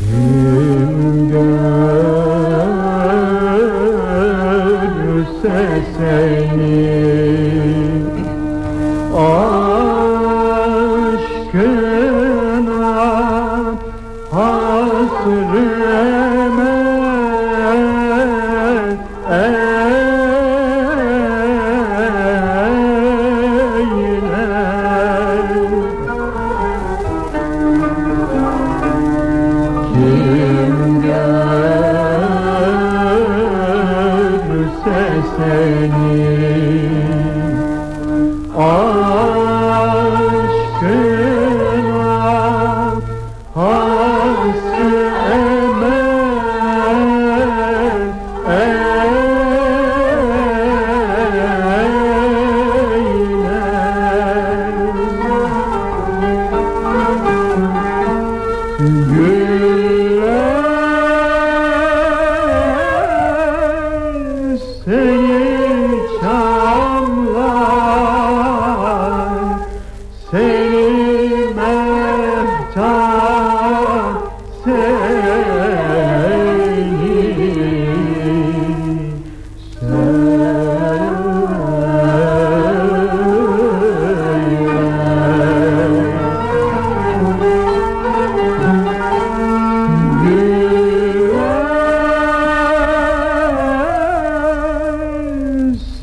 Kim görse seni aşkına hasremet görse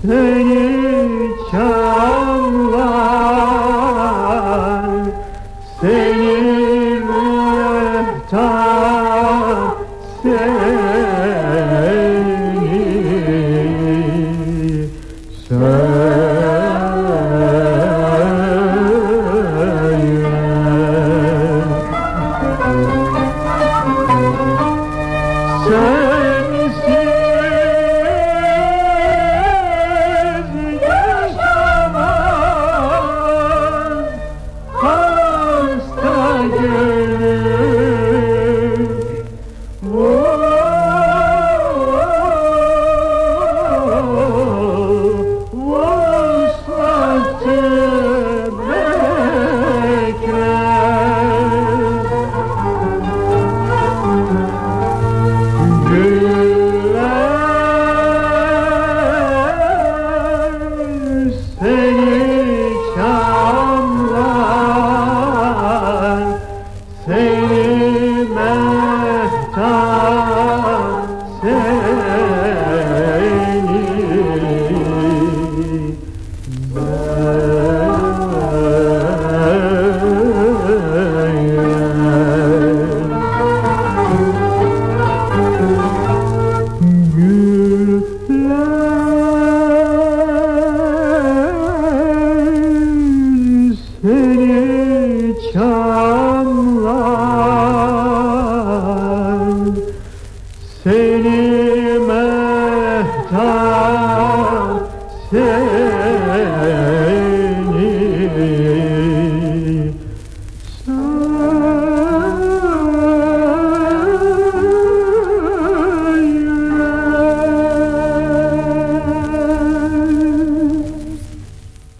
seni çamlar Seni Oh. çamlar